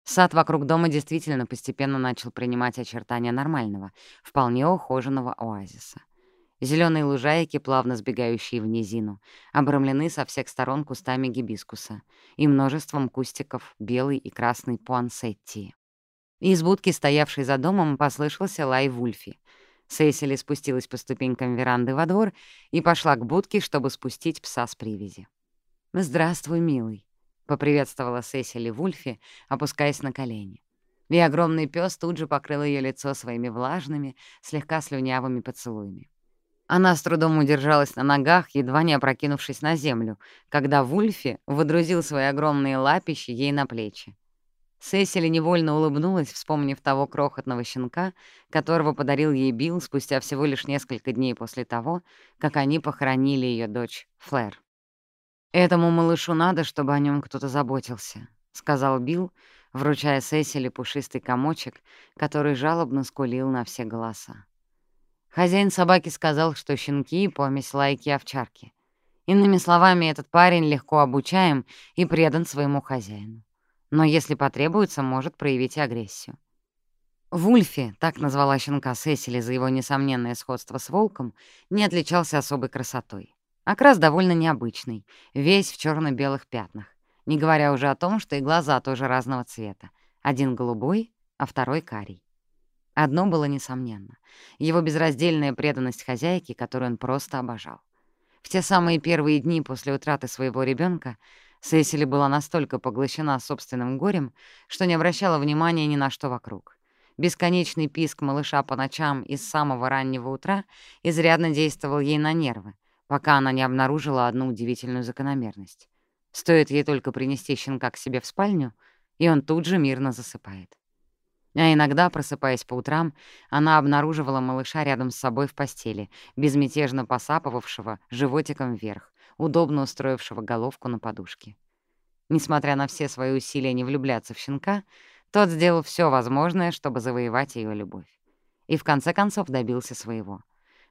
Сесили, Кения, сентябрь 1940 года. Глава 35. Сесили слегка откинулась назад и вытерла пот со лба. Потом воткнула в землю садовый совок, поднялась со скамейки и направилась в дом, чтобы налить себе стакан лимонада из холодильника. Потом она пошла на веранду пить лимонад, а заодно и полюбоваться плодами своих садоводческих усилий. Сад вокруг дома действительно постепенно начал принимать очертания нормального, вполне ухоженного оазиса. Зеленые лужайки, плавно сбегающие в низину, обрамлены со всех сторон кустами гибискуса и множеством кустиков белой и красной пуансеттии. Из будки, стоявшей за домом, послышался лай Вульфи. Сейсели спустилась по ступенькам веранды во двор и пошла к будке, чтобы спустить пса с привязи. «Здравствуй, милый», поприветствовала Сесили Вульфи, опускаясь на колени. И огромный пес тут же покрыл ее лицо своими влажными, слегка слюнявыми поцелуями. Она с трудом удержалась на ногах, едва не опрокинувшись на землю, когда Вульфи выдрузил свои огромные лапищи ей на плечи. Сесили невольно улыбнулась, вспомнив того крохотного щенка, которого подарил ей Билл спустя всего лишь несколько дней после того, как они похоронили ее дочь Флэр. «Этому малышу надо, чтобы о нем кто-то заботился», — сказал Билл, вручая Сесили пушистый комочек, который жалобно скулил на все голоса. Хозяин собаки сказал, что щенки — помесь лайки и овчарки. Иными словами, этот парень легко обучаем и предан своему хозяину. Но если потребуется, может проявить агрессию. Вульфи, так назвала щенка Сесили за его несомненное сходство с волком, не отличался особой красотой. Окрас довольно необычный, весь в черно белых пятнах, не говоря уже о том, что и глаза тоже разного цвета. Один голубой, а второй карий. Одно было несомненно — его безраздельная преданность хозяйке, которую он просто обожал. В те самые первые дни после утраты своего ребенка Сесили была настолько поглощена собственным горем, что не обращала внимания ни на что вокруг. Бесконечный писк малыша по ночам из самого раннего утра изрядно действовал ей на нервы, пока она не обнаружила одну удивительную закономерность. Стоит ей только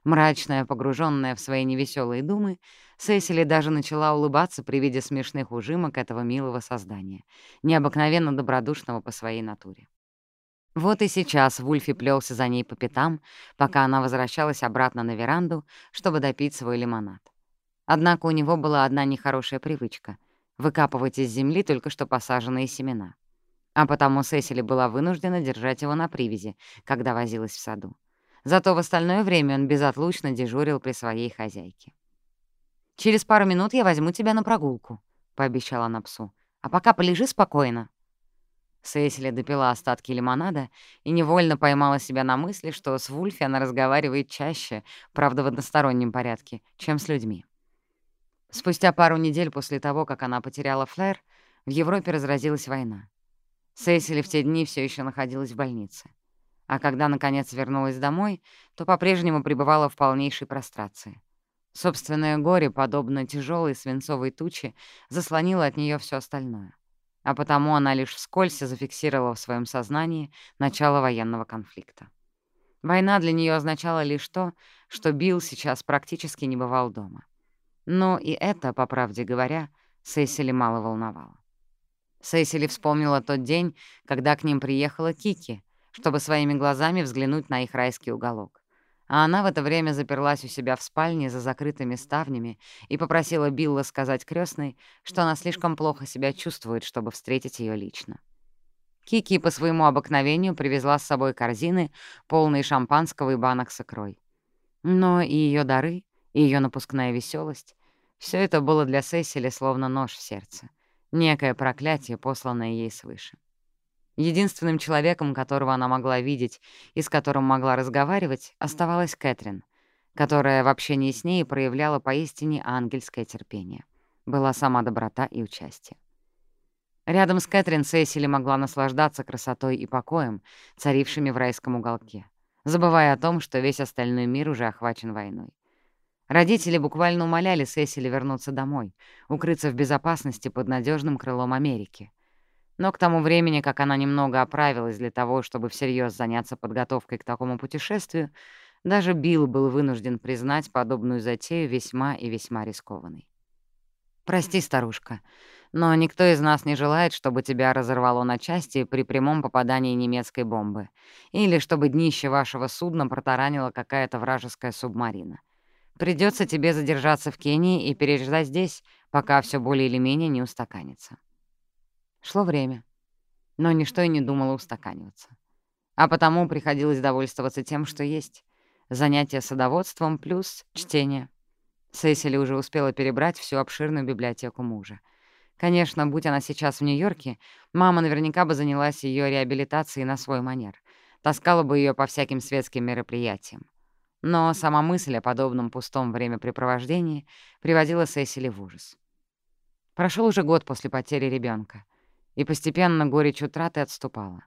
принести щенка к себе в спальню, и он тут же мирно засыпает. А иногда, просыпаясь по утрам, она обнаруживала малыша рядом с собой в постели, безмятежно посапывавшего, животиком вверх, удобно устроившего головку на подушке. Несмотря на все свои усилия не влюбляться в щенка, тот сделал все возможное, чтобы завоевать ее любовь. И в конце концов добился своего. Мрачная, погруженная в свои невеселые думы, Сесили даже начала улыбаться при виде смешных ужимок этого милого создания, необыкновенно добродушного по своей натуре. Вот и сейчас Вульфи плелся за ней по пятам, пока она возвращалась обратно на веранду, чтобы допить свой лимонад. Однако у него была одна нехорошая привычка — выкапывать из земли только что посаженные семена. А потому Сесили была вынуждена держать его на привязи, когда возилась в саду. Зато в остальное время он безотлучно дежурил при своей хозяйке. «Через пару минут я возьму тебя на прогулку», — пообещала она псу. «А пока полежи спокойно». Сесили допила остатки лимонада и невольно поймала себя на мысли, что с Вульфи она разговаривает чаще, правда, в одностороннем порядке, чем с людьми. Спустя пару недель после того, как она потеряла Флэр, в Европе разразилась война. Сесили в те дни все еще находилась в больнице а когда, наконец, вернулась домой, то по-прежнему пребывала в полнейшей прострации. Собственное горе, подобно тяжелой свинцовой туче, заслонило от нее все остальное. А потому она лишь вскользь зафиксировала в своем сознании начало военного конфликта. Война для нее означала лишь то, что Билл сейчас практически не бывал дома. Но и это, по правде говоря, Сесили мало волновало. Сесили вспомнила тот день, когда к ним приехала Кики, чтобы своими глазами взглянуть на их райский уголок. А она в это время заперлась у себя в спальне за закрытыми ставнями и попросила Билла сказать крестной, что она слишком плохо себя чувствует, чтобы встретить ее лично. Кики по своему обыкновению привезла с собой корзины, полные шампанского и банок с икрой. Но и ее дары, и ее напускная веселость — все это было для Сесили словно нож в сердце, некое проклятие, посланное ей свыше. Единственным человеком, которого она могла видеть и с которым могла разговаривать, оставалась Кэтрин, которая в общении с ней проявляла поистине ангельское терпение. Была сама доброта и участие. Рядом с Кэтрин Сесили могла наслаждаться красотой и покоем, царившими в райском уголке. забывая о том, что весь остальной мир уже охвачен войной. Родители буквально умоляли Сесили вернуться домой, укрыться в безопасности под надежным крылом Америки. Но к тому времени, как она немного оправилась для того, чтобы всерьез заняться подготовкой к такому путешествию, даже Билл был вынужден признать подобную затею весьма и весьма рискованной. «Прости, старушка, но никто из нас не желает, чтобы тебя разорвало на части при прямом попадании немецкой бомбы, или чтобы днище вашего судна протаранила какая-то вражеская субмарина. Придется тебе задержаться в Кении и переждать здесь, пока все более или менее не устаканится». Шло время, но ничто и не думало устаканиваться. А потому приходилось довольствоваться тем, что есть. Занятия садоводством плюс чтение. Сесили уже успела перебрать всю обширную библиотеку мужа. Конечно, будь она сейчас в Нью-Йорке, мама наверняка бы занялась ее реабилитацией на свой манер, таскала бы ее по всяким светским мероприятиям. Но сама мысль о подобном пустом времяпрепровождении приводила Сесили в ужас. Прошел уже год после потери ребенка и постепенно горечь утраты отступала.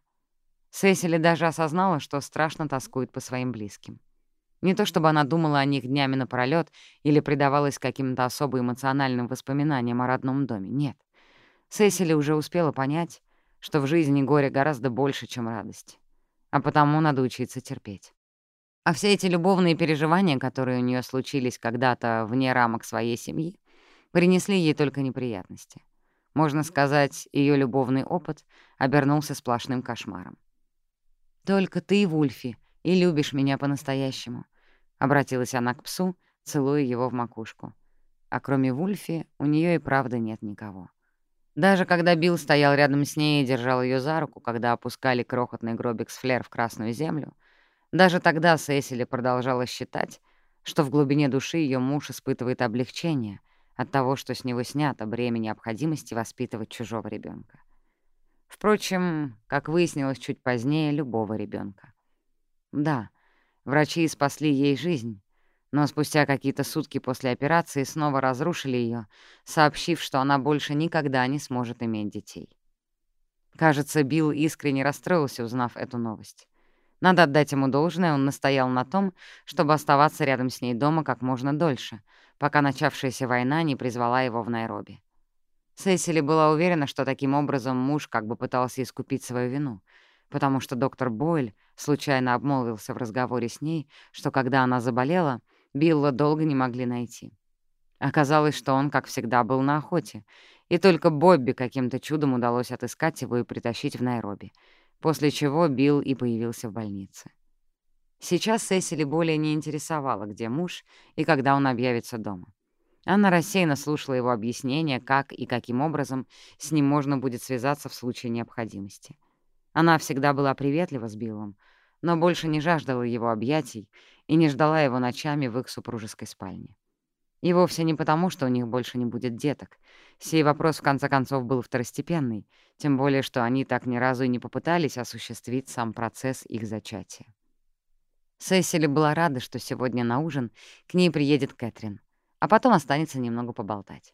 Сесили даже осознала, что страшно тоскует по своим близким. Не то чтобы она думала о них днями напролёт или предавалась каким-то особо эмоциональным воспоминаниям о родном доме, нет. Сесили уже успела понять, что в жизни горе гораздо больше, чем радость, а потому надо учиться терпеть. А все эти любовные переживания, которые у нее случились когда-то вне рамок своей семьи, принесли ей только неприятности — можно сказать, ее любовный опыт обернулся сплошным кошмаром. «Только ты, Вульфи, и любишь меня по-настоящему», — обратилась она к псу, целуя его в макушку. А кроме Вульфи у нее и правда нет никого. Даже когда Билл стоял рядом с ней и держал ее за руку, когда опускали крохотный гробик с флер в красную землю, даже тогда Сесили продолжала считать, что в глубине души ее муж испытывает облегчение — от того, что с него снято бремя необходимости воспитывать чужого ребенка. Впрочем, как выяснилось чуть позднее, любого ребенка. Да, врачи спасли ей жизнь, но спустя какие-то сутки после операции снова разрушили ее, сообщив, что она больше никогда не сможет иметь детей. Кажется, Билл искренне расстроился, узнав эту новость. Надо отдать ему должное, он настоял на том, чтобы оставаться рядом с ней дома как можно дольше — пока начавшаяся война не призвала его в Найроби. Сесили была уверена, что таким образом муж как бы пытался искупить свою вину, потому что доктор Бойль случайно обмолвился в разговоре с ней, что когда она заболела, Билла долго не могли найти. Оказалось, что он, как всегда, был на охоте, и только Бобби каким-то чудом удалось отыскать его и притащить в Найроби, после чего Билл и появился в больнице. Сейчас Сесили более не интересовала, где муж и когда он объявится дома. Она рассеянно слушала его объяснения, как и каким образом с ним можно будет связаться в случае необходимости. Она всегда была приветлива с Биллом, но больше не жаждала его объятий и не ждала его ночами в их супружеской спальне. И вовсе не потому, что у них больше не будет деток. Сей вопрос, в конце концов, был второстепенный, тем более, что они так ни разу и не попытались осуществить сам процесс их зачатия. Сесили была рада, что сегодня на ужин к ней приедет Кэтрин, а потом останется немного поболтать.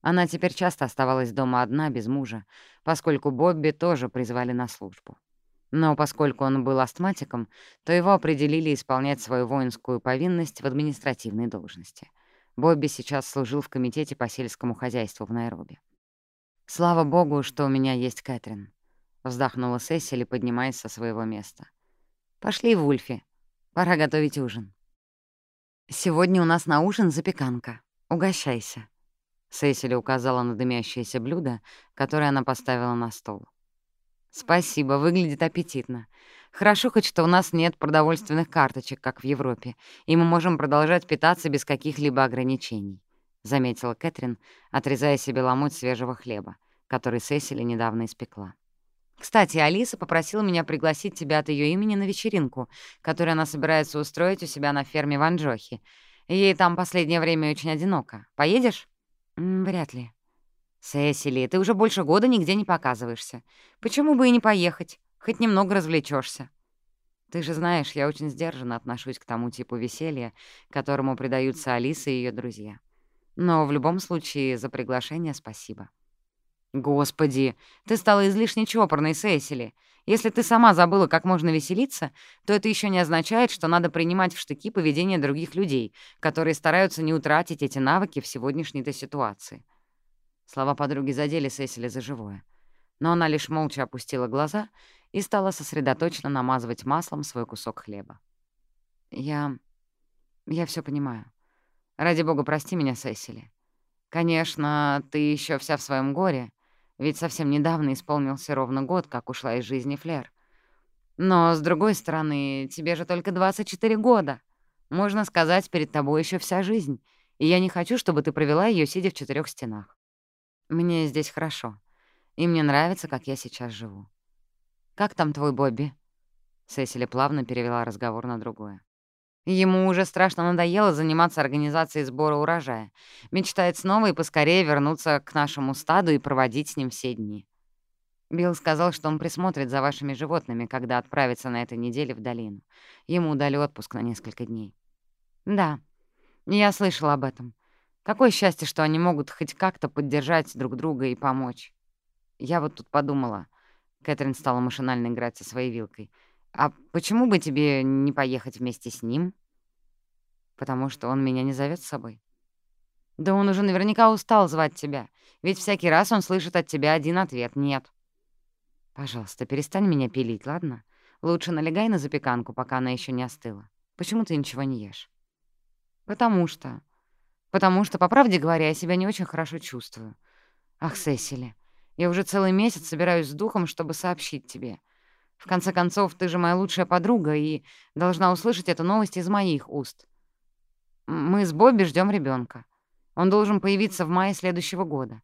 Она теперь часто оставалась дома одна, без мужа, поскольку Бобби тоже призвали на службу. Но поскольку он был астматиком, то его определили исполнять свою воинскую повинность в административной должности. Бобби сейчас служил в комитете по сельскому хозяйству в Найроби. «Слава богу, что у меня есть Кэтрин», — вздохнула Сесили, поднимаясь со своего места. «Пошли, Вульфи, Пора готовить ужин. Сегодня у нас на ужин запеканка. Угощайся. Сесили указала на дымящееся блюдо, которое она поставила на стол. «Спасибо, выглядит аппетитно. Хорошо хоть, что у нас нет продовольственных карточек, как в Европе, и мы можем продолжать питаться без каких-либо ограничений», — заметила Кэтрин, отрезая себе ломоть свежего хлеба, который Сесили недавно испекла. Кстати, Алиса попросила меня пригласить тебя от ее имени на вечеринку, которую она собирается устроить у себя на ферме в Анджохе. Ей там последнее время очень одиноко. Поедешь? Вряд ли. Сесили, ты уже больше года нигде не показываешься. Почему бы и не поехать? Хоть немного развлечешься. Ты же знаешь, я очень сдержанно отношусь к тому типу веселья, которому предаются Алиса и ее друзья. Но в любом случае за приглашение спасибо. «Господи, ты стала излишне чопорной, Сесили. Если ты сама забыла, как можно веселиться, то это еще не означает, что надо принимать в штыки поведение других людей, которые стараются не утратить эти навыки в сегодняшней-то ситуации». Слова подруги задели Сесили за живое. Но она лишь молча опустила глаза и стала сосредоточенно намазывать маслом свой кусок хлеба. «Я... я все понимаю. Ради бога, прости меня, Сесили. Конечно, ты еще вся в своем горе, Ведь совсем недавно исполнился ровно год, как ушла из жизни Флер. Но, с другой стороны, тебе же только 24 года. Можно сказать, перед тобой еще вся жизнь, и я не хочу, чтобы ты провела ее, сидя в четырех стенах. Мне здесь хорошо, и мне нравится, как я сейчас живу. «Как там твой Бобби?» Сесили плавно перевела разговор на другое. Ему уже страшно надоело заниматься организацией сбора урожая. Мечтает снова и поскорее вернуться к нашему стаду и проводить с ним все дни. Билл сказал, что он присмотрит за вашими животными, когда отправится на этой неделе в долину. Ему дали отпуск на несколько дней. Да, я слышала об этом. Какое счастье, что они могут хоть как-то поддержать друг друга и помочь. Я вот тут подумала. Кэтрин стала машинально играть со своей вилкой — «А почему бы тебе не поехать вместе с ним?» «Потому что он меня не зовет с собой». «Да он уже наверняка устал звать тебя, ведь всякий раз он слышит от тебя один ответ — нет». «Пожалуйста, перестань меня пилить, ладно? Лучше налегай на запеканку, пока она еще не остыла. Почему ты ничего не ешь?» «Потому что... Потому что, по правде говоря, я себя не очень хорошо чувствую. Ах, Сесили, я уже целый месяц собираюсь с духом, чтобы сообщить тебе. В конце концов, ты же моя лучшая подруга и должна услышать эту новость из моих уст. Мы с Бобби ждем ребенка. Он должен появиться в мае следующего года.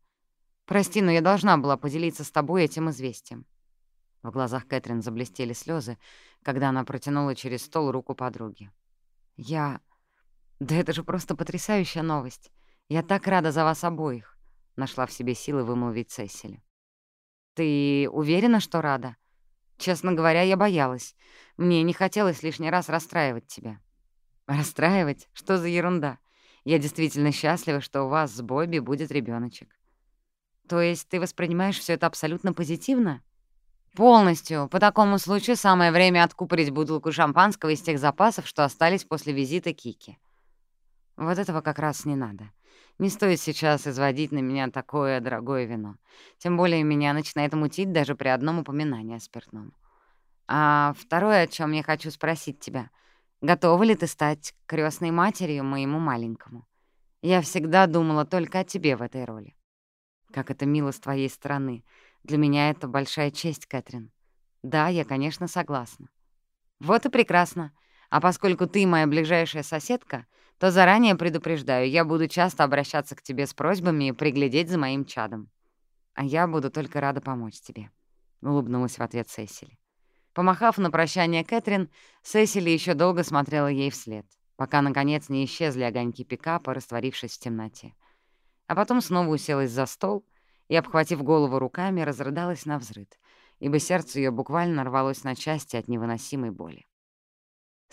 Прости, но я должна была поделиться с тобой этим известием». В глазах Кэтрин заблестели слезы, когда она протянула через стол руку подруги. «Я... Да это же просто потрясающая новость. Я так рада за вас обоих», — нашла в себе силы вымолвить Сесили. «Ты уверена, что рада?» Честно говоря, я боялась. Мне не хотелось лишний раз расстраивать тебя. Расстраивать? Что за ерунда? Я действительно счастлива, что у вас с Бобби будет ребеночек. То есть ты воспринимаешь все это абсолютно позитивно? Полностью. По такому случаю самое время откупорить бутылку шампанского из тех запасов, что остались после визита Кики. Вот этого как раз не надо. Не стоит сейчас изводить на меня такое дорогое вино. Тем более меня начинает мутить даже при одном упоминании о спиртном. А второе, о чем я хочу спросить тебя. Готова ли ты стать крестной матерью моему маленькому? Я всегда думала только о тебе в этой роли. Как это мило с твоей стороны. Для меня это большая честь, Кэтрин. Да, я, конечно, согласна. Вот и прекрасно. А поскольку ты моя ближайшая соседка, то заранее предупреждаю, я буду часто обращаться к тебе с просьбами и приглядеть за моим чадом. А я буду только рада помочь тебе», — улыбнулась в ответ Сесили. Помахав на прощание Кэтрин,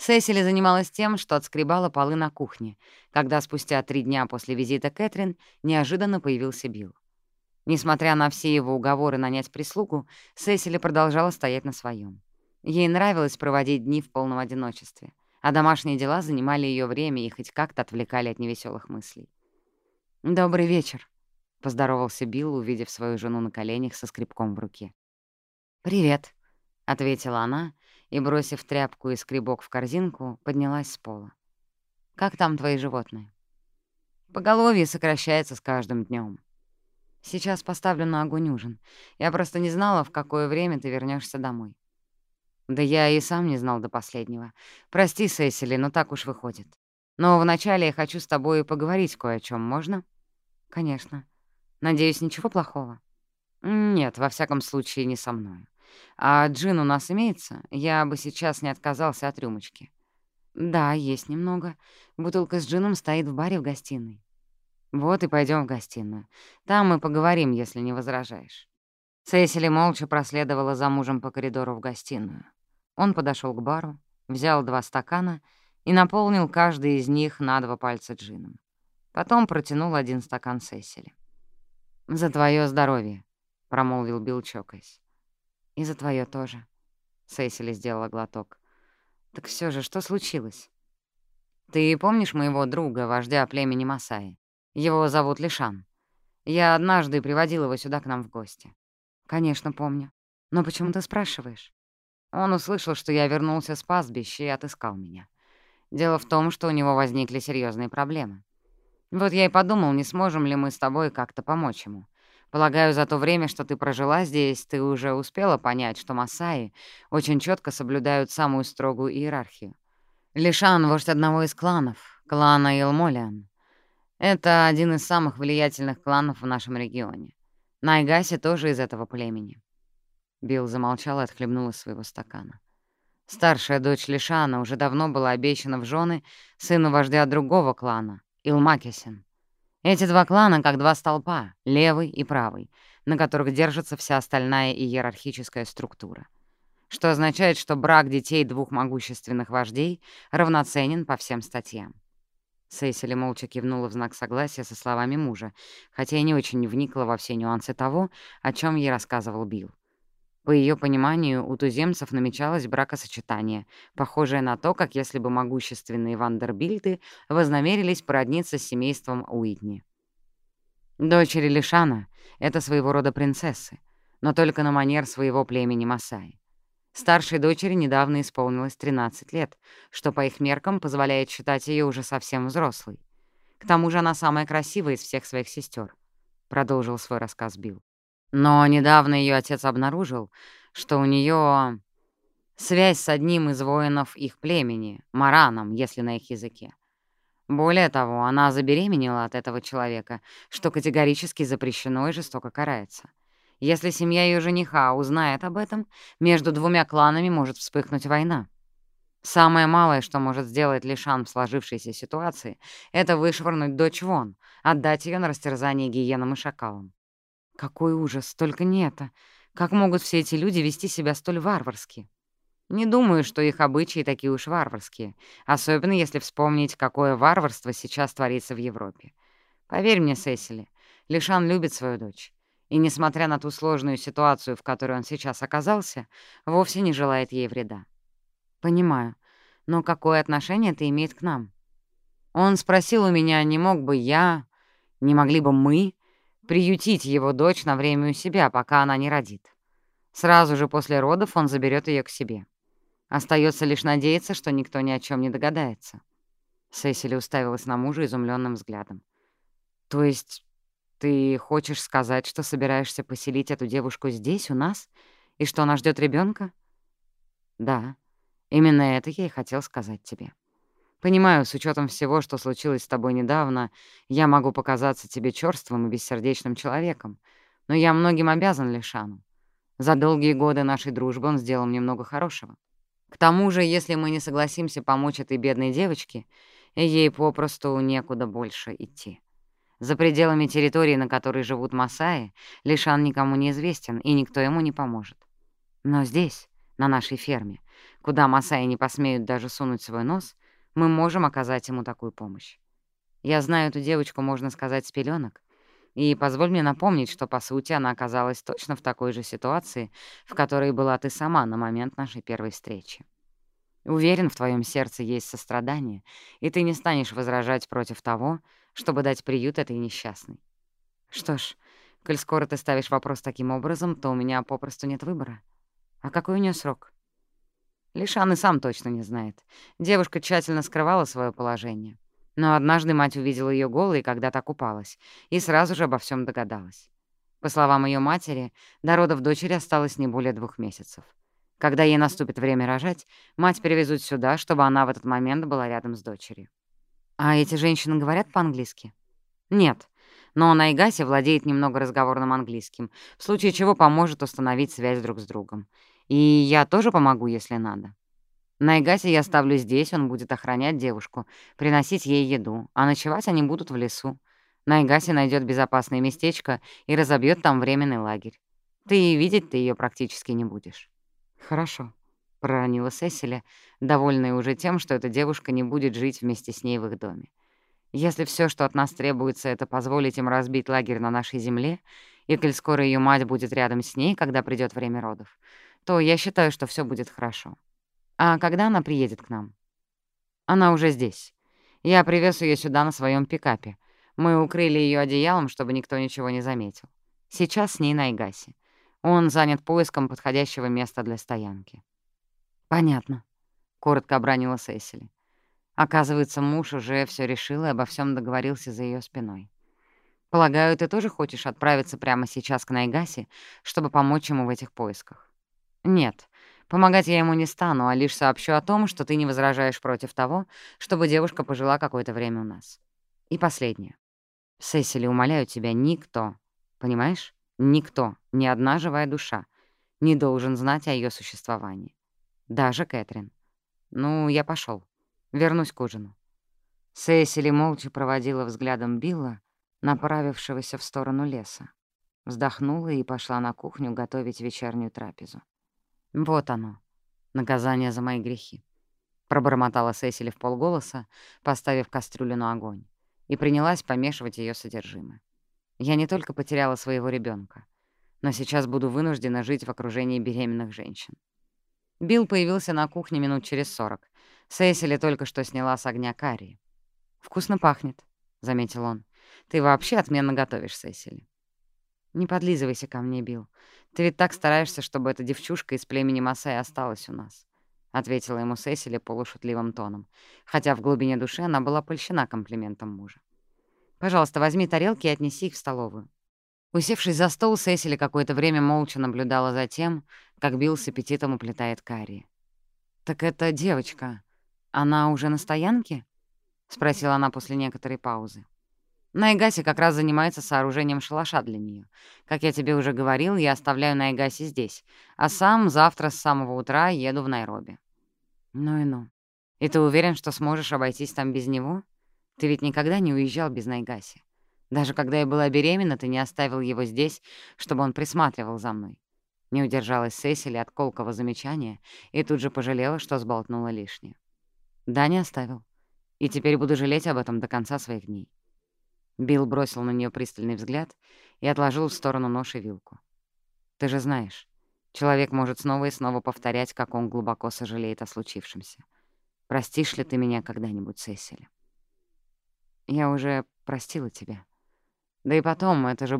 Сесили еще долго смотрела ей вслед, пока, наконец, не исчезли огоньки пикапа, растворившись в темноте. А потом снова уселась за стол и, обхватив голову руками, разрыдалась на взрыд, ибо сердце ее буквально рвалось на части от невыносимой боли. Сесили занималась тем, что отскребала полы на кухне, когда спустя три дня после визита Кэтрин неожиданно появился Билл. Несмотря на все его уговоры нанять прислугу, Сесили продолжала стоять на своем. Ей нравилось проводить дни в полном одиночестве, а домашние дела занимали ее время и хоть как-то отвлекали от невеселых мыслей. «Добрый вечер», — поздоровался Билл, увидев свою жену на коленях со скребком в руке. «Привет», — ответила она, — и, бросив тряпку и скребок в корзинку, поднялась с пола. «Как там твои животные?» «Поголовье сокращается с каждым днем. Сейчас поставлю на огонь ужин. Я просто не знала, в какое время ты вернешься домой». «Да я и сам не знал до последнего. Прости, Сесили, но так уж выходит. Но вначале я хочу с тобой поговорить кое о чем, можно?» «Конечно. Надеюсь, ничего плохого?» «Нет, во всяком случае, не со мной. А джин у нас имеется? Я бы сейчас не отказался от рюмочки. Да, есть немного. Бутылка с джином стоит в баре в гостиной. Вот и пойдем в гостиную. Там мы поговорим, если не возражаешь. Сесили молча проследовала за мужем по коридору в гостиную. Он подошел к бару, взял два стакана и наполнил каждый из них на два пальца джином. Потом протянул один стакан Сесили. «За твое здоровье», промолвил Билл, чокаясь. «И за твое тоже». Сесили сделала глоток. «Так все же, что случилось?» «Ты помнишь моего друга, вождя племени Масаи? Его зовут Лишан. Я однажды приводил его сюда к нам в гости». «Конечно, помню. Но почему ты спрашиваешь?» Он услышал, что я вернулся с пастбища и отыскал меня. Дело в том, что у него возникли серьезные проблемы. Вот я и подумал, не сможем ли мы с тобой как-то помочь ему. Полагаю, за то время, что ты прожила здесь, ты уже успела понять, что масаи очень четко соблюдают самую строгую иерархию. Лишан — вождь одного из кланов, клана Илмолиан. Это один из самых влиятельных кланов в нашем регионе. Найгаси тоже из этого племени. Билл замолчал и отхлебнул из своего стакана. Старшая дочь Лишана уже давно была обещана в жены сыну вождя другого клана, Илмакисин. Эти два клана как два столпа, левый и правый, на которых держится вся остальная иерархическая структура. Что означает, что брак детей двух могущественных вождей равноценен по всем статьям. Сейсили молча кивнула в знак согласия со словами мужа, хотя и не очень вникла во все нюансы того, о чем ей рассказывал Билл. По ее пониманию, у туземцев намечалось бракосочетание, похожее на то, как если бы могущественные Вандербильты вознамерились породниться с семейством Уитни. Дочери Лишана — это своего рода принцессы, но только на манер своего племени Масаи. Старшей дочери недавно исполнилось 13 лет, что по их меркам позволяет считать ее уже совсем взрослой. К тому же она самая красивая из всех своих сестер, продолжил свой рассказ Билл. Но недавно ее отец обнаружил, что у нее связь с одним из воинов их племени, Мараном, если на их языке. Более того, она забеременела от этого человека, что какой ужас, только не это. Как могут все эти люди вести себя столь варварски? Не думаю, что их обычаи такие уж варварские, особенно если вспомнить, какое варварство сейчас творится в Европе. Поверь мне, Сесили, Лишан любит свою дочь. И, несмотря на ту сложную ситуацию, в которой он сейчас оказался, вовсе не желает ей вреда. Понимаю. Но какое отношение это имеет к нам? Он спросил у меня, не мог бы я, не могли бы мы приютить его дочь на время у себя, пока она не родит. Сразу же после родов он заберет ее к себе. Остается лишь надеяться, что никто ни о чем не догадается. Сесили уставилась на мужа изумленным взглядом. «То есть ты хочешь сказать, что собираешься поселить эту девушку здесь, у нас, и что она ждет ребенка? «Да, именно Понимаю, с учетом всего, что случилось с тобой недавно, я могу показаться тебе черствым и бессердечным человеком, но я многим обязан Лишану. За долгие годы нашей дружбы он сделал мне много хорошего. К тому же, если мы не согласимся помочь этой бедной девочке, ей попросту некуда больше идти. За пределами территории, на которой живут Масаи, Лишан никому не известен, и никто ему не поможет. Но здесь, на нашей ферме, куда Масаи не посмеют даже сунуть свой нос, мы можем оказать ему такую помощь. Я знаю эту девочку, можно сказать, с пеленок, и позволь мне напомнить, что, по сути, она оказалась точно в такой же ситуации, в которой была ты сама на момент нашей первой встречи. Уверен, в твоем сердце есть сострадание, и ты не станешь возражать против того, чтобы дать приют этой несчастной. Что ж, коль скоро ты ставишь вопрос таким образом, то у меня попросту нет выбора. А какой у нее срок? Лишан и сам точно не знает. Девушка тщательно скрывала свое положение. Но однажды мать увидела ее голой, когда так купалась, и сразу же обо всем догадалась. По словам ее матери, до родов дочери осталось не более двух месяцев. Когда ей наступит время рожать, мать перевезут сюда, чтобы она в этот момент была рядом с дочерью. А эти женщины говорят по-английски? Нет, но Найгаси владеет немного разговорным английским, в случае чего поможет установить связь друг с другом. И я тоже помогу, если надо. Найгаси я оставлю здесь, он будет охранять девушку, приносить ей еду, а ночевать они будут в лесу. Найгаси найдет безопасное местечко и разобьет там временный лагерь. Ты видеть ты ее практически не будешь. Хорошо, проронила Сесили, довольная уже тем, что эта девушка не будет жить вместе с ней в их доме. Если все, что от нас требуется, это позволить им разбить лагерь на нашей земле, И коль скоро ее мать будет рядом с ней, когда придет время родов, то я считаю, что все будет хорошо. А когда она приедет к нам? Она уже здесь. Я привез ее сюда на своем пикапе. Мы укрыли ее одеялом, чтобы никто ничего не заметил. Сейчас с ней на Игасе. Он занят поиском подходящего места для стоянки. «Понятно», — коротко обронила Сесили. Оказывается, муж уже все решил и обо всем договорился за ее спиной. «Полагаю, ты тоже хочешь отправиться прямо сейчас к Найгасе, чтобы помочь ему в этих поисках?» «Нет, помогать я ему не стану, а лишь сообщу о том, что ты не возражаешь против того, чтобы девушка пожила какое-то время у нас. И последнее. Сесили, умоляю тебя, никто, понимаешь, никто, ни одна живая душа не должен знать о ее существовании. Даже Кэтрин. Ну, я пошел. Вернусь к ужину. Сесили молча проводила взглядом Билла, направившегося в сторону леса. Вздохнула и пошла на кухню готовить вечернюю трапезу. «Вот оно, наказание за мои грехи», — пробормотала Сесили в полголоса, поставив кастрюлю на огонь, и принялась помешивать ее содержимое. «Я не только потеряла своего ребенка, но сейчас буду вынуждена жить в окружении беременных женщин». Билл появился на кухне минут через сорок. Сесили только что сняла с огня карри. «Вкусно пахнет», — заметил он. «Ты вообще отменно готовишь, Сесили». «Не подлизывайся ко мне, Билл. Ты ведь так стараешься, чтобы эта девчушка из племени Масай осталась у нас», — ответила ему Сесили полушутливым тоном, хотя в глубине души она была польщена комплиментом мужа. «Пожалуйста, возьми тарелки и отнеси их в столовую». Усевшись за стол, Сесили какое-то время молча наблюдала за тем, как Билл с аппетитом уплетает карри. «Так это девочка. Она уже на стоянке?» — спросила она после некоторой паузы. Найгаси как раз занимается сооружением шалаша для нее. Как я тебе уже говорил, я оставляю Найгаси здесь, а сам завтра с самого утра еду в Найроби. Ну и ну. И ты уверен, что сможешь обойтись там без него? Ты ведь никогда не уезжал без Найгаси. Даже когда я была беременна, ты не оставил его здесь, чтобы он присматривал за мной. Не удержалась Сесили от колкого замечания и тут же пожалела, что сболтнула лишнее. Да, не оставил. И теперь буду жалеть об этом до конца своих дней. Билл бросил на нее пристальный взгляд и отложил в сторону нож и вилку. «Ты же знаешь, человек может снова и снова повторять, как он глубоко сожалеет о случившемся. Простишь ли ты меня когда-нибудь, Сесили?» «Я уже простила тебя. Да и потом, это же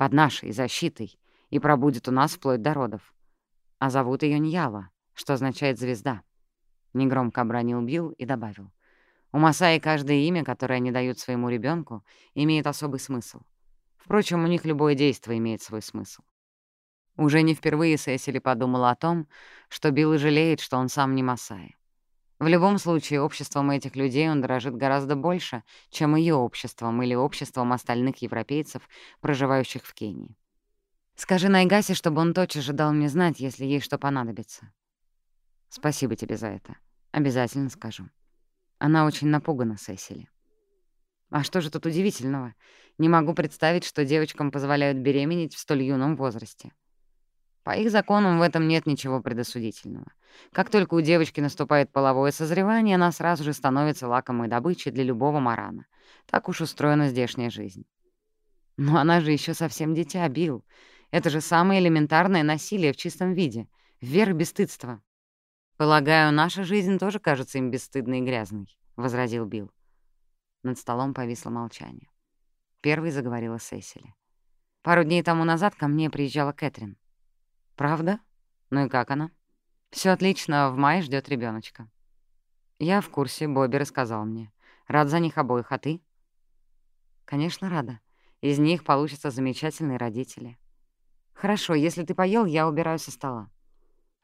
был не твой ребенок. уже в который раз напомнила она ему. «Однако хватит об этом. Как зовут твою девочку?» «Ну, во-первых, она не моя девочка. Она здесь просто под моей под нашей защитой и пробудет у нас вплоть до родов. А зовут ее Ньяла, что означает «звезда». Негромко обронил Билл и добавил. У Масаи каждое имя, которое они дают своему ребенку, имеет особый смысл. Впрочем, у них любое действие имеет свой смысл. Уже не впервые Сесили подумала о том, что Билл жалеет, что он сам не Масаи. В любом случае, обществом этих людей он дорожит гораздо больше, чем ее обществом или обществом остальных европейцев, проживающих в Кении. Скажи Найгасе, чтобы он тотчас же дал мне знать, если ей что понадобится. Спасибо тебе за это. Обязательно скажу. Она очень напугана, Сесили. А что же тут удивительного? Не могу представить, что девочкам позволяют беременеть в столь юном возрасте. По их законам в этом нет ничего предосудительного. Как только у девочки наступает половое созревание, она сразу же становится лакомой добычей для любого марана. Так уж устроена здешняя жизнь. Но она же еще совсем дитя, Билл. Это же самое элементарное насилие в чистом виде. Вера бесстыдства. «Полагаю, наша жизнь тоже кажется им бесстыдной и грязной», — возразил Билл. Над столом повисло молчание. Первой заговорила Сесили. Пару дней тому назад ко мне приезжала Кэтрин. «Правда? Ну и как она?» Все отлично, в мае ждет ребеночка. Я в курсе, Бобби рассказал мне. Рад за них обоих, а ты? Конечно, рада. Из них получатся замечательные родители. Хорошо, если ты поел, я убираю со стола.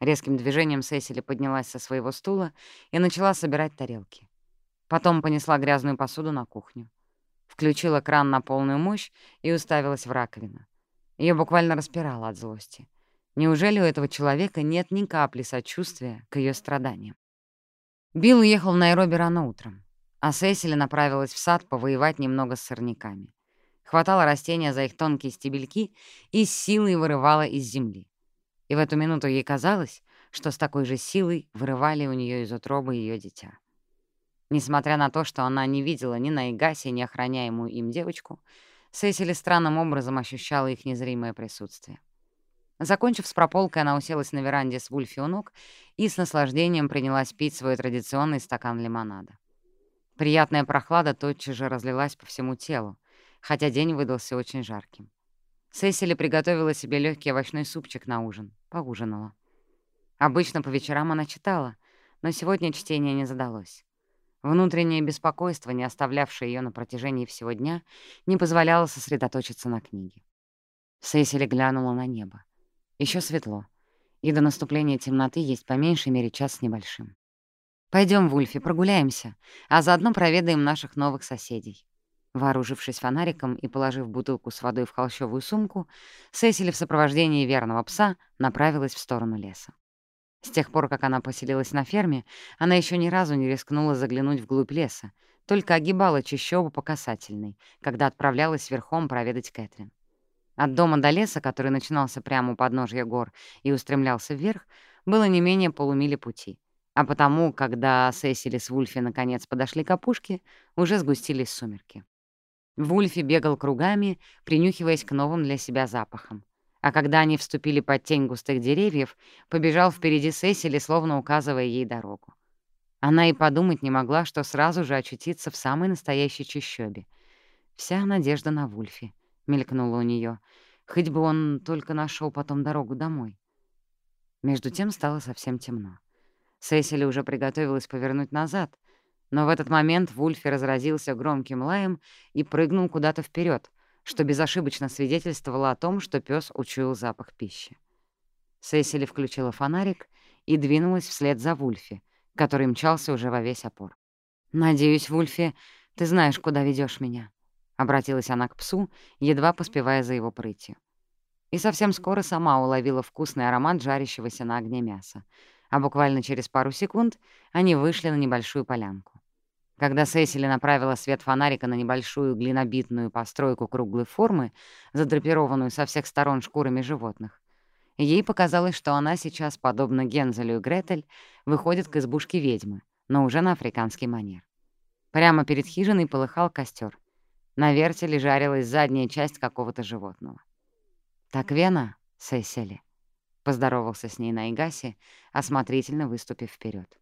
Резким движением Сесили поднялась со своего стула и начала собирать тарелки. Потом понесла грязную посуду на кухню. Включила кран на полную мощь и уставилась в раковину. Ее буквально распирало от злости. Неужели у этого человека нет ни капли сочувствия к ее страданиям? Билл уехал в Найроби рано утром, а Сесили направилась в сад повоевать немного с сорняками. Хватала растения за их тонкие стебельки и с силой вырывала из земли. И в эту минуту ей казалось, что с такой же силой вырывали у нее из утробы ее дитя. Несмотря на то, что она не видела ни на Игасе, ни охраняемую им девочку, Сесили странным образом ощущала их незримое присутствие. Закончив с прополкой, она уселась на веранде с Вульфи у ног и с наслаждением принялась пить свой традиционный стакан лимонада. Приятная прохлада тотчас же разлилась по всему телу, хотя день выдался очень жарким. Сесили приготовила себе легкий овощной супчик на ужин, поужинала. Обычно по вечерам она читала, но сегодня чтение не задалось. Внутреннее беспокойство, не оставлявшее ее на протяжении всего дня, не позволяло сосредоточиться на книге. Сесили глянула на небо. Еще светло, и до наступления темноты есть по меньшей мере час с небольшим. Пойдем, Вульфи, прогуляемся, а заодно проведаем наших новых соседей». Вооружившись фонариком и положив бутылку с водой в холщовую сумку, Сесили в сопровождении верного пса направилась в сторону леса. С тех пор, как она поселилась на ферме, она еще ни разу не рискнула заглянуть вглубь леса, только огибала чащобу по касательной, когда отправлялась верхом проведать Кэтрин. От дома до леса, который начинался прямо у подножья гор и устремлялся вверх, было не менее полумили пути. А потому, когда Сесили с Вульфи наконец подошли к опушке, уже сгустились сумерки. Вульфи бегал кругами, принюхиваясь к новым для себя запахам а когда они вступили под тень густых деревьев, побежал впереди Сесили, словно указывая ей дорогу. Она и подумать не могла, что сразу же очутится в самой настоящей чащобе. «Вся надежда на Вульфи», — мелькнула у нее. «Хоть бы он только нашел потом дорогу домой». Между тем стало совсем темно. Сесили уже приготовилась повернуть назад, но в этот момент Вульфи разразился громким лаем и прыгнул куда-то вперед, что безошибочно свидетельствовало о том, что пес учуял запах пищи. Сесили включила фонарик и двинулась вслед за Вульфи, который мчался уже во весь опор. «Надеюсь, Вульфи, ты знаешь, куда ведешь меня», — обратилась она к псу, едва поспевая за его прытью. И совсем скоро сама уловила вкусный аромат жарящегося на огне мяса, а буквально через пару секунд они вышли на небольшую полянку. Когда Сесили направила свет фонарика на небольшую глинобитную постройку круглой формы, задрапированную со всех сторон шкурами животных, ей показалось, что она сейчас, подобно Гензелю и Гретель, выходит к избушке ведьмы, но уже на африканский манер. Прямо перед хижиной полыхал костер. На вертеле жарилась задняя часть какого-то животного. «Так Вена, Сесили?» — поздоровался с ней Найгаси, осмотрительно выступив вперед.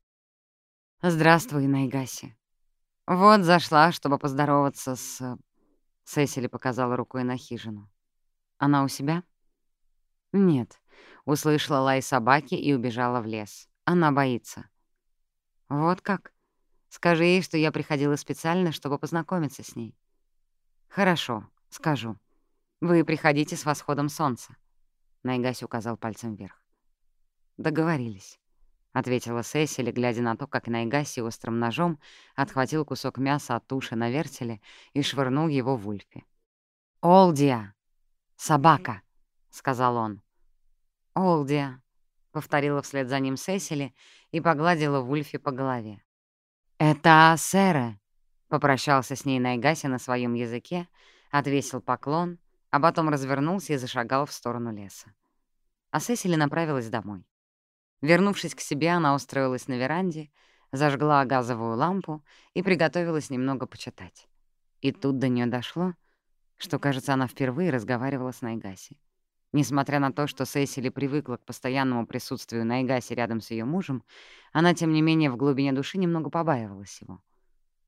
«Здравствуй, Найгаси», «Вот зашла, чтобы поздороваться с...» э, Сесили показала рукой на хижину. «Она у себя?» «Нет». Услышала лай собаки и убежала в лес. Она боится. «Вот как? Скажи ей, что я Хорошо, скажу. Вы приходите с восходом солнца. Найгась указал пальцем вверх. Договорились. — ответила Сесили, глядя на то, как Найгаси острым ножом отхватил кусок мяса от туши на вертеле и швырнул его в Ульфи. «Олдия! Собака!» — сказал он. «Олдия!» — повторила вслед за ним Сесили и погладила Вульфи по голове. «Это Асера!» Сэра!» — попрощался с ней Найгаси на своем языке, отвесил поклон, а потом развернулся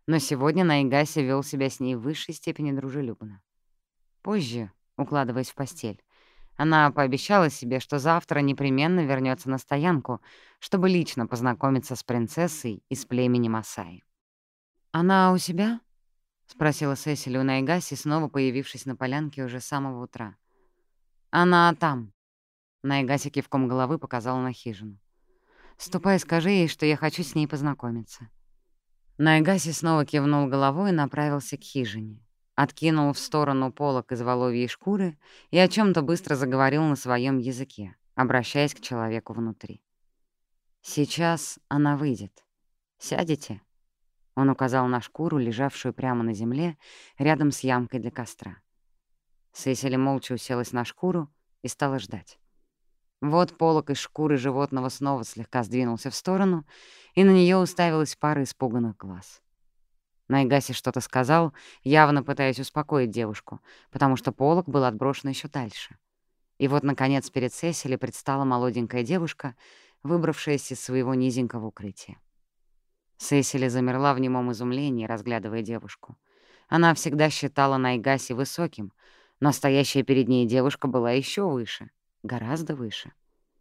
и зашагал в сторону леса. А Сесили направилась домой. Вернувшись к себе, она устроилась на веранде, зажгла газовую лампу и приготовилась немного почитать. И тут до нее дошло, что, кажется, она впервые разговаривала с Найгаси. Несмотря на то, что Сесили привыкла к постоянному присутствию Найгаси рядом с ее мужем, она, тем не менее, в глубине души немного побаивалась его. Но сегодня Найгаси вел себя с ней в высшей степени дружелюбно. Позже, укладываясь в постель, она пообещала себе, что завтра непременно вернется на стоянку, чтобы лично познакомиться с принцессой из племени Масаи. «Она у себя?» — спросила Сесили у Найгаси, снова появившись на полянке уже с самого утра. «Она там». Найгаси кивком головы показала на хижину. «Ступай, скажи ей, что я хочу с ней познакомиться». Найгаси снова кивнул головой и направился к хижине откинул в сторону полок из воловьей шкуры и о чем то быстро заговорил на своем языке, обращаясь к человеку внутри. «Сейчас она выйдет. Сядете?» Он указал на шкуру, лежавшую прямо на земле, рядом с ямкой для костра. Сесили молча уселась на шкуру и стала ждать. Вот полок из шкуры животного снова слегка сдвинулся в сторону, и на нее уставилась пара испуганных глаз. Найгаси что-то сказал, явно пытаясь успокоить девушку, потому что полок был отброшен еще дальше. И вот, наконец, перед Сесили предстала молоденькая девушка, выбравшаяся из своего низенького укрытия. Сесили замерла в немом изумлении, разглядывая девушку. Она всегда считала Найгаси высоким, но стоящая перед ней девушка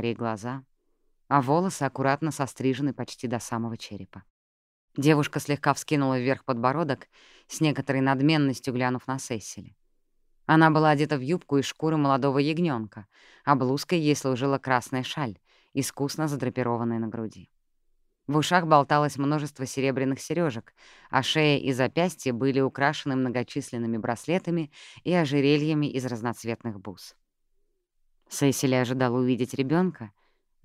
была еще выше, гораздо выше. У Сесили даже дыхание перехватило при виде столь несравненной красоты. Черная кожа девушки отливала блеском в лучах солнца, пробивавшихся сквозь густые кроны деревьев. Ее длинные ноги поражали своей невероятной стройностью, а шея, казалось, упиралась в самое небо, поддерживая на себе изящную головку с точёными чертами лица. Пухлые губы, высокие скулы, прозрачные карие глаза, а волосы аккуратно сострижены почти до самого черепа. Девушка слегка вскинула вверх подбородок, с некоторой надменностью глянув на Сессили.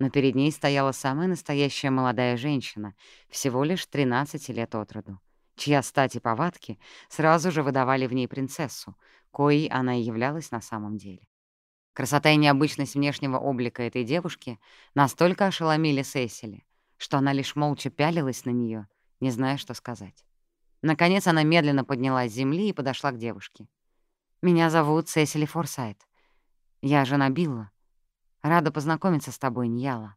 Она была одета в юбку из шкуры молодого ягнёнка, а блузкой ей служила красная шаль, искусно задрапированная на груди. В ушах болталось множество серебряных сережек, а шея и запястья были украшены многочисленными браслетами и ожерельями из разноцветных бус. Сесили ожидала увидеть ребенка, но перед ней стояла самая настоящая молодая женщина, всего лишь 13 лет от роду, чья стать и повадки сразу же выдавали в ней принцессу, коей она и являлась на самом деле. Красота и необычность внешнего облика этой девушки настолько ошеломили Сесили, что она лишь молча пялилась на нее, не зная, что сказать. Наконец она медленно поднялась с земли и подошла к девушке. «Меня зовут Сесили Форсайт. Я жена Билла. Рада познакомиться с тобой, Ньяла».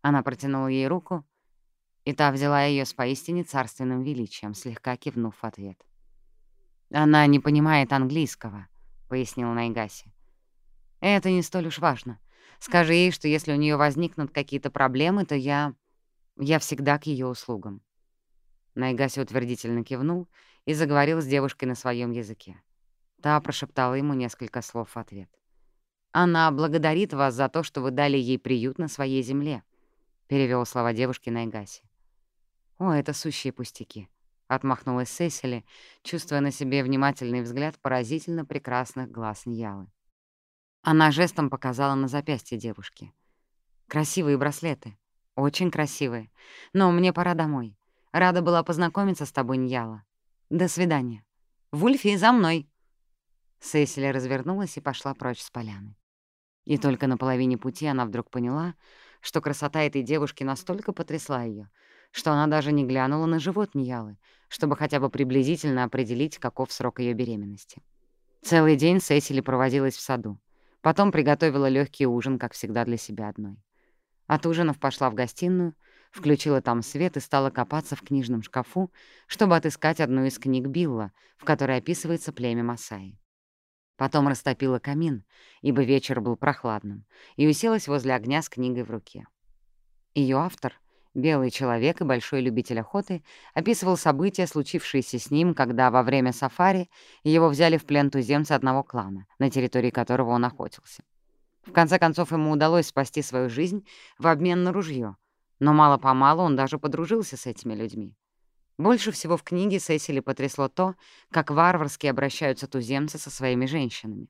Она протянула ей руку, и та взяла ее с поистине царственным величием, слегка кивнув в ответ. «Она не понимает английского», — пояснил Найгаси. «Это не столь уж важно. Скажи ей, что если у нее возникнут какие-то проблемы, то я я всегда к ее услугам». Найгаси утвердительно кивнул и заговорил с девушкой на своем языке. Та прошептала ему несколько слов в ответ. «Она благодарит вас за то, что вы дали ей приют на своей земле», — перевел слова девушки Найгаси. «О, это сущие пустяки», — отмахнулась Сесили, чувствуя на себе внимательный взгляд поразительно прекрасных глаз Ньялы. Она жестом показала на запястье девушки. «Красивые браслеты. «Очень красивые. Но мне пора домой. Рада была познакомиться с тобой, Ньяла. До свидания. Вульфи, за мной!» Сесили развернулась и пошла прочь с поляны. И только на половине пути она вдруг поняла, что красота этой девушки настолько потрясла ее, что она даже не глянула на живот Ньялы, чтобы хотя бы приблизительно определить, каков срок ее беременности. Целый день Сесили проводилась в саду. Потом приготовила легкий ужин, как всегда, для себя одной. От ужинов пошла в гостиную, включила там свет и стала копаться в книжном шкафу, чтобы отыскать одну из книг Билла, в которой описывается племя Масаи. Потом растопила камин, ибо вечер был прохладным, и уселась возле огня с книгой в руке. Ее автор, белый человек и большой любитель охоты, описывал события, случившиеся с ним, когда во время сафари его взяли в плен туземцы одного клана, на территории которого он охотился. В конце концов, ему удалось спасти свою жизнь в обмен на ружье, но мало-помалу он даже подружился с этими людьми. Больше всего в книге Сесили потрясло то, как варварски обращаются туземцы со своими женщинами.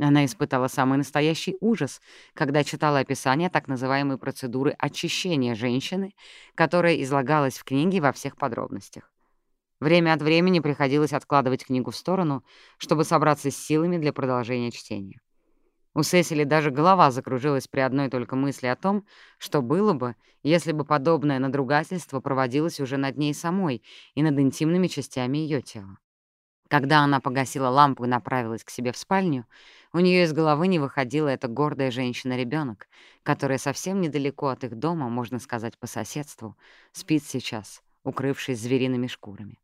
Она испытала самый настоящий ужас, когда читала описание так называемой процедуры очищения женщины, которая излагалась в книге во всех подробностях. Время от времени приходилось откладывать книгу в сторону, чтобы собраться с силами для продолжения чтения. У Сесили даже голова закружилась при одной только мысли о том, что было бы, если бы подобное надругательство проводилось уже над ней самой и над интимными частями ее тела. Когда она погасила лампу и направилась к себе в спальню, у нее из головы не выходила эта гордая женщина-ребенок, которая совсем недалеко от их дома, можно сказать, по соседству, спит сейчас, укрывшись звериными шкурами.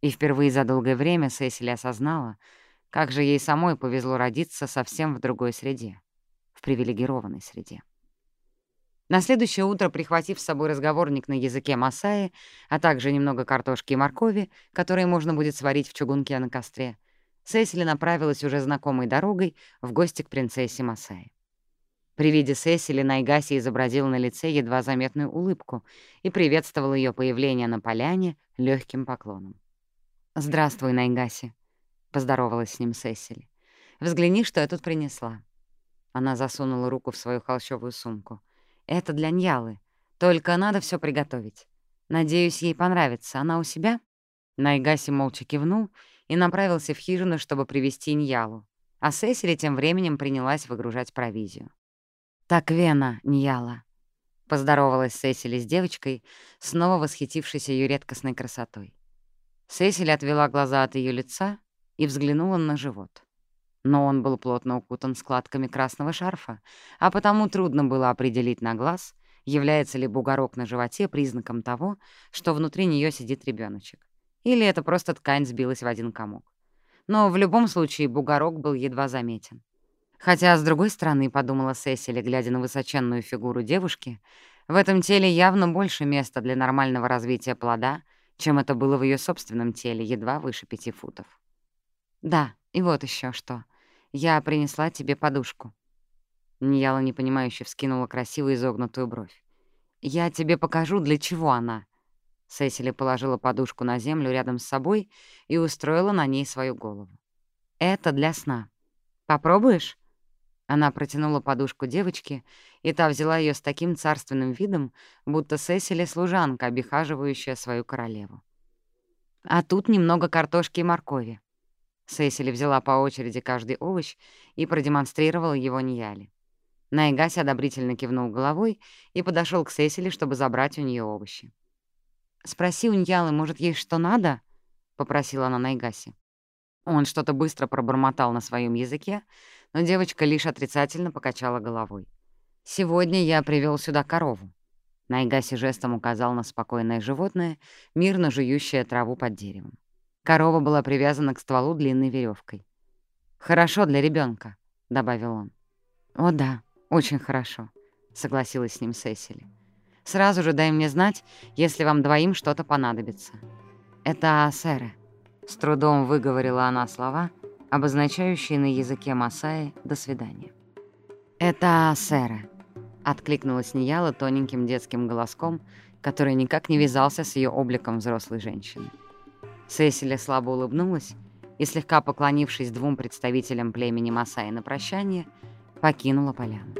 И впервые за долгое время Сесили осознала — Как же ей самой повезло родиться совсем в другой среде, в привилегированной среде. На следующее утро, прихватив с собой разговорник на языке Масаи, а также немного картошки и моркови, которые можно будет сварить в чугунке на костре, Сесили направилась уже знакомой дорогой в гости к принцессе Масаи. При виде Сесили Найгаси изобразил на лице едва заметную улыбку и приветствовал ее появление на поляне легким поклоном. «Здравствуй, Найгаси», поздоровалась с ним Сесили. «Взгляни, что я тут принесла». Она засунула руку в свою холщовую сумку. «Это для Ньялы. Только надо все приготовить. Надеюсь, ей понравится. Она у себя?» Найгаси молча кивнул и направился в хижину, чтобы привести Ньялу, а Сесили тем временем принялась выгружать провизию. «Так Вена, Ньяла», — поздоровалась Сесили с девочкой, снова восхитившейся ее редкостной красотой. Сесили отвела глаза от ее лица и взглянула на живот. Но он был плотно укутан складками красного шарфа, а потому трудно было определить на глаз, является ли бугорок на животе признаком того, что внутри нее сидит ребеночек, или это просто ткань сбилась в один комок. Но в любом случае бугорок был едва заметен. Хотя, с другой стороны, подумала Сесили, глядя на высоченную фигуру девушки, в этом теле явно больше места для нормального развития плода, чем это было в ее собственном теле, едва выше пяти футов. «Да, и вот еще что. Я принесла тебе подушку». Нияла непонимающе вскинула красиво изогнутую бровь. «Я тебе покажу, для чего она». Сесили положила подушку на землю рядом с собой и устроила на ней свою голову. «Это для сна. Попробуешь?» Она протянула подушку девочке, и та взяла ее с таким царственным видом, будто Сесили — служанка, обихаживающая свою королеву. А тут немного картошки и моркови. Сесили взяла по очереди каждый овощ и продемонстрировала его Ньяле. Найгась одобрительно кивнул головой и подошел к Сесили, чтобы забрать у нее овощи. «Спроси у Ньялы, может, ей что надо?» — попросила она Найгаси. Он что-то быстро пробормотал на своем языке, но девочка лишь отрицательно покачала головой. «Сегодня я привел сюда корову». Найгаси жестом указал на спокойное животное, мирно жующее траву под деревом. Корова была привязана к стволу длинной веревкой. «Хорошо для ребенка, добавил он. «О да, очень хорошо», — согласилась с ним Сесили. «Сразу же дай мне знать, если вам двоим что-то понадобится». «Это Асеры», — с трудом выговорила она слова, обозначающие на языке Масаи «до свидания». «Это Асеры», — откликнулась Нияла тоненьким детским голоском, который никак не вязался с ее обликом взрослой женщины. Сесилия слабо улыбнулась и, слегка поклонившись двум представителям племени Масаи на прощание, покинула поляну.